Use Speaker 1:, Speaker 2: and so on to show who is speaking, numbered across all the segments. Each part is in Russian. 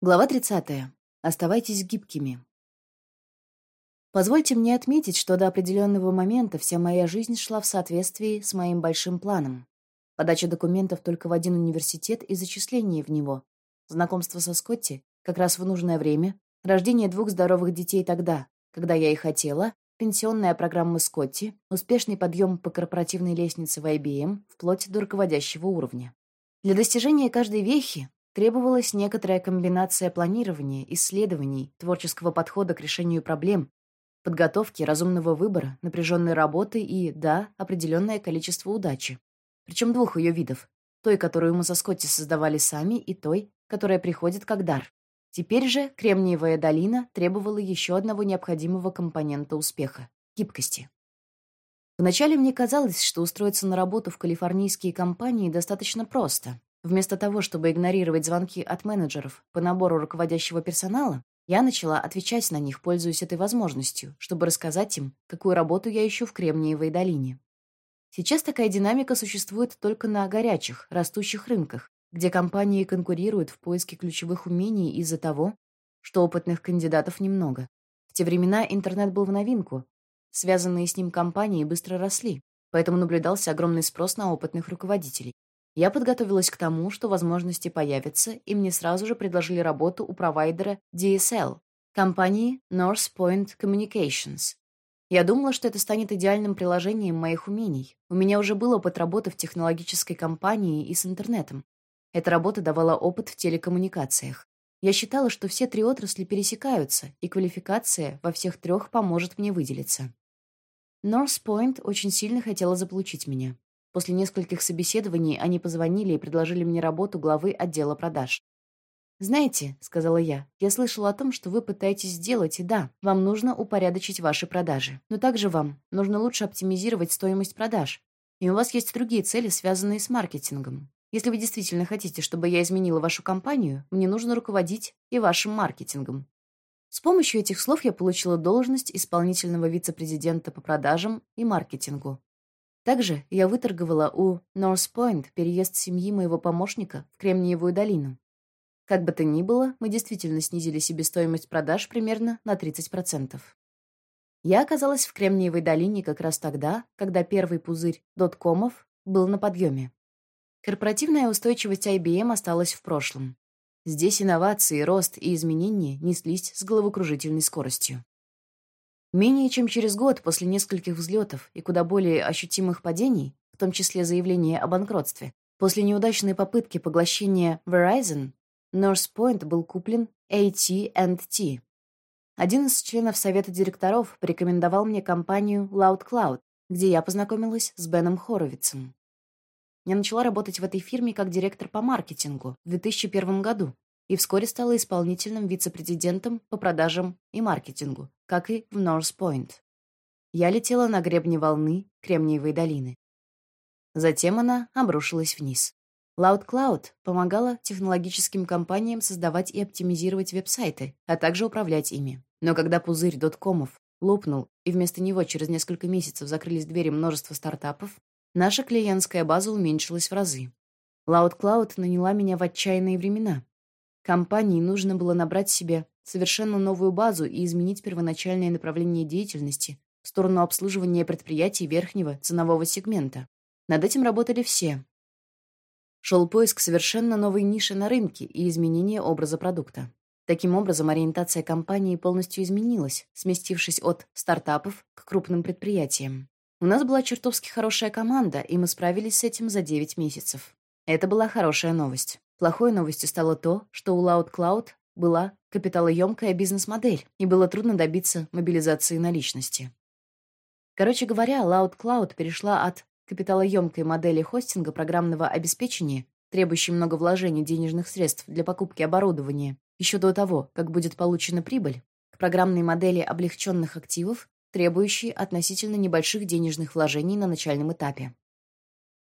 Speaker 1: Глава 30. Оставайтесь гибкими. Позвольте мне отметить, что до определенного момента вся моя жизнь шла в соответствии с моим большим планом. Подача документов только в один университет и зачисление в него. Знакомство со Скотти как раз в нужное время, рождение двух здоровых детей тогда, когда я и хотела, пенсионная программа Скотти, успешный подъем по корпоративной лестнице в IBM вплоть до руководящего уровня. Для достижения каждой вехи требовалась некоторая комбинация планирования, исследований, творческого подхода к решению проблем, подготовки, разумного выбора, напряженной работы и, да, определенное количество удачи. Причем двух ее видов. Той, которую мы со Скотти создавали сами, и той, которая приходит как дар. Теперь же Кремниевая долина требовала еще одного необходимого компонента успеха — гибкости. Вначале мне казалось, что устроиться на работу в калифорнийские компании достаточно просто. Вместо того, чтобы игнорировать звонки от менеджеров по набору руководящего персонала, я начала отвечать на них, пользуясь этой возможностью, чтобы рассказать им, какую работу я ищу в Кремниевой долине. Сейчас такая динамика существует только на горячих, растущих рынках, где компании конкурируют в поиске ключевых умений из-за того, что опытных кандидатов немного. В те времена интернет был в новинку, Связанные с ним компании быстро росли, поэтому наблюдался огромный спрос на опытных руководителей. Я подготовилась к тому, что возможности появятся, и мне сразу же предложили работу у провайдера DSL, компании North Point Communications. Я думала, что это станет идеальным приложением моих умений. У меня уже был опыт работы в технологической компании и с интернетом. Эта работа давала опыт в телекоммуникациях. Я считала, что все три отрасли пересекаются, и квалификация во всех трех поможет мне выделиться. Норс Пойнт очень сильно хотела заполучить меня. После нескольких собеседований они позвонили и предложили мне работу главы отдела продаж. «Знаете», — сказала я, — «я слышала о том, что вы пытаетесь сделать, и да, вам нужно упорядочить ваши продажи. Но также вам нужно лучше оптимизировать стоимость продаж. И у вас есть другие цели, связанные с маркетингом. Если вы действительно хотите, чтобы я изменила вашу компанию, мне нужно руководить и вашим маркетингом. С помощью этих слов я получила должность исполнительного вице-президента по продажам и маркетингу. Также я выторговала у North Point переезд семьи моего помощника в Кремниевую долину. Как бы то ни было, мы действительно снизили себестоимость продаж примерно на 30%. Я оказалась в Кремниевой долине как раз тогда, когда первый пузырь доткомов был на подъеме. Корпоративная устойчивость IBM осталась в прошлом. Здесь инновации, рост и изменения неслись с головокружительной скоростью. Менее чем через год после нескольких взлетов и куда более ощутимых падений, в том числе заявления о банкротстве, после неудачной попытки поглощения Verizon, North Point был куплен AT&T. Один из членов совета директоров порекомендовал мне компанию Loud Cloud, где я познакомилась с Беном Хоровицем. Я начала работать в этой фирме как директор по маркетингу в 2001 году и вскоре стала исполнительным вице-президентом по продажам и маркетингу, как и в North Point. Я летела на гребне волны Кремниевой долины. Затем она обрушилась вниз. Loud Cloud помогала технологическим компаниям создавать и оптимизировать веб-сайты, а также управлять ими. Но когда пузырь доткомов лопнул, и вместо него через несколько месяцев закрылись двери множества стартапов, Наша клиентская база уменьшилась в разы. Loud Cloud наняла меня в отчаянные времена. Компании нужно было набрать себе совершенно новую базу и изменить первоначальное направление деятельности в сторону обслуживания предприятий верхнего ценового сегмента. Над этим работали все. Шел поиск совершенно новой ниши на рынке и изменение образа продукта. Таким образом, ориентация компании полностью изменилась, сместившись от стартапов к крупным предприятиям. У нас была чертовски хорошая команда, и мы справились с этим за 9 месяцев. Это была хорошая новость. Плохой новостью стало то, что у Loud Cloud была капиталоемкая бизнес-модель, и было трудно добиться мобилизации наличности. Короче говоря, Loud Cloud перешла от капиталоемкой модели хостинга программного обеспечения, требующей много вложений денежных средств для покупки оборудования, еще до того, как будет получена прибыль, к программной модели облегченных активов, требующие относительно небольших денежных вложений на начальном этапе.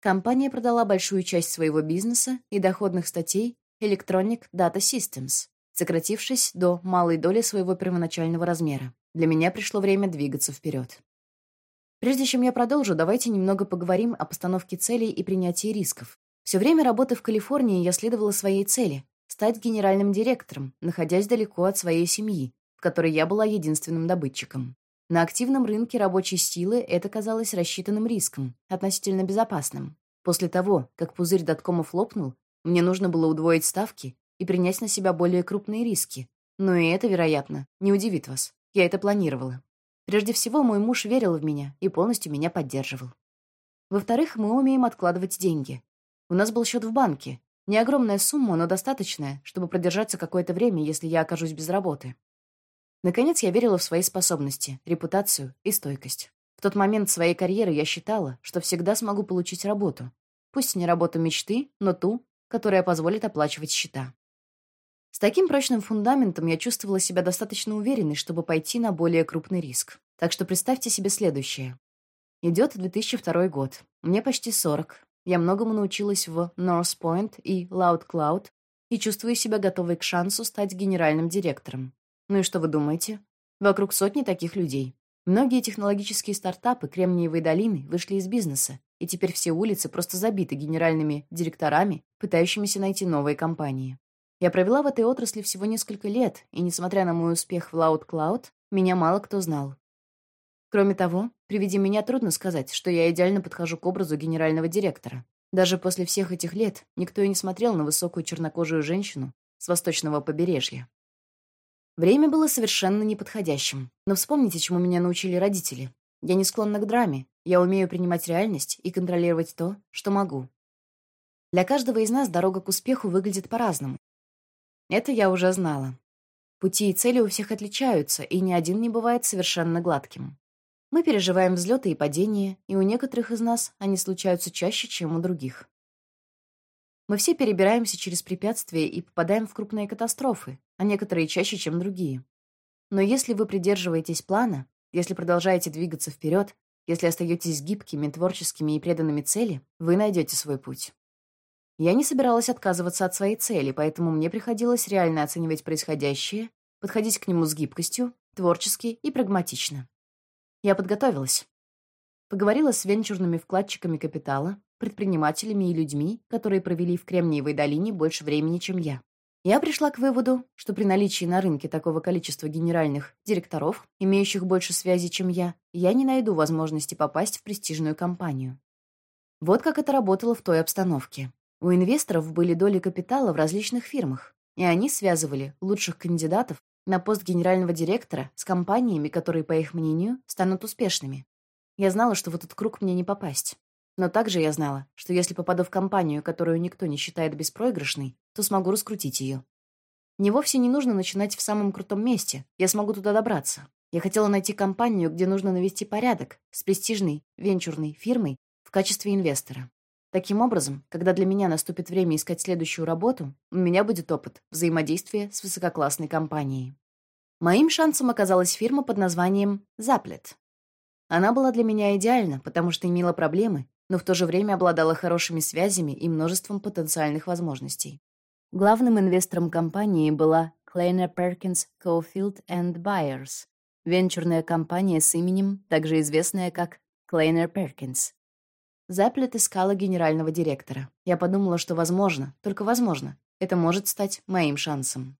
Speaker 1: Компания продала большую часть своего бизнеса и доходных статей Electronic Data Systems, сократившись до малой доли своего первоначального размера. Для меня пришло время двигаться вперед. Прежде чем я продолжу, давайте немного поговорим о постановке целей и принятии рисков. Все время работы в Калифорнии я следовала своей цели стать генеральным директором, находясь далеко от своей семьи, в которой я была единственным добытчиком. На активном рынке рабочей силы это казалось рассчитанным риском, относительно безопасным. После того, как пузырь доткомов лопнул, мне нужно было удвоить ставки и принять на себя более крупные риски. Но и это, вероятно, не удивит вас. Я это планировала. Прежде всего, мой муж верил в меня и полностью меня поддерживал. Во-вторых, мы умеем откладывать деньги. У нас был счет в банке. Не огромная сумма, но достаточная, чтобы продержаться какое-то время, если я окажусь без работы. Наконец, я верила в свои способности, репутацию и стойкость. В тот момент своей карьеры я считала, что всегда смогу получить работу. Пусть не работу мечты, но ту, которая позволит оплачивать счета. С таким прочным фундаментом я чувствовала себя достаточно уверенной, чтобы пойти на более крупный риск. Так что представьте себе следующее. Идет 2002 год. Мне почти 40. Я многому научилась в North Point и Loud Cloud и чувствую себя готовой к шансу стать генеральным директором. Ну и что вы думаете? Вокруг сотни таких людей. Многие технологические стартапы Кремниевой долины вышли из бизнеса, и теперь все улицы просто забиты генеральными директорами, пытающимися найти новые компании. Я провела в этой отрасли всего несколько лет, и, несмотря на мой успех в Loud Cloud, меня мало кто знал. Кроме того, при виде меня трудно сказать, что я идеально подхожу к образу генерального директора. Даже после всех этих лет никто и не смотрел на высокую чернокожую женщину с восточного побережья. Время было совершенно неподходящим. Но вспомните, чему меня научили родители. Я не склонна к драме. Я умею принимать реальность и контролировать то, что могу. Для каждого из нас дорога к успеху выглядит по-разному. Это я уже знала. Пути и цели у всех отличаются, и ни один не бывает совершенно гладким. Мы переживаем взлеты и падения, и у некоторых из нас они случаются чаще, чем у других. Мы все перебираемся через препятствия и попадаем в крупные катастрофы, а некоторые чаще, чем другие. Но если вы придерживаетесь плана, если продолжаете двигаться вперед, если остаетесь гибкими, творческими и преданными цели, вы найдете свой путь. Я не собиралась отказываться от своей цели, поэтому мне приходилось реально оценивать происходящее, подходить к нему с гибкостью, творчески и прагматично. Я подготовилась. Поговорила с венчурными вкладчиками капитала, предпринимателями и людьми, которые провели в Кремниевой долине больше времени, чем я. Я пришла к выводу, что при наличии на рынке такого количества генеральных директоров, имеющих больше связей, чем я, я не найду возможности попасть в престижную компанию. Вот как это работало в той обстановке. У инвесторов были доли капитала в различных фирмах, и они связывали лучших кандидатов на пост генерального директора с компаниями, которые, по их мнению, станут успешными. Я знала, что в этот круг мне не попасть. Но также я знала, что если попаду в компанию, которую никто не считает беспроигрышной, то смогу раскрутить ее. Мне вовсе не нужно начинать в самом крутом месте. Я смогу туда добраться. Я хотела найти компанию, где нужно навести порядок, с престижной, венчурной фирмой в качестве инвестора. Таким образом, когда для меня наступит время искать следующую работу, у меня будет опыт взаимодействия с высококлассной компанией. Моим шансом оказалась фирма под названием «Заплет». Она была для меня идеальна, потому что имела проблемы, но в то же время обладала хорошими связями и множеством потенциальных возможностей. Главным инвестором компании была Kleiner Perkins Cofield and Byers, венчурная компания с именем, также известная как Kleiner Perkins. Заплет искала генерального директора. Я подумала, что возможно, только возможно, это может стать моим шансом.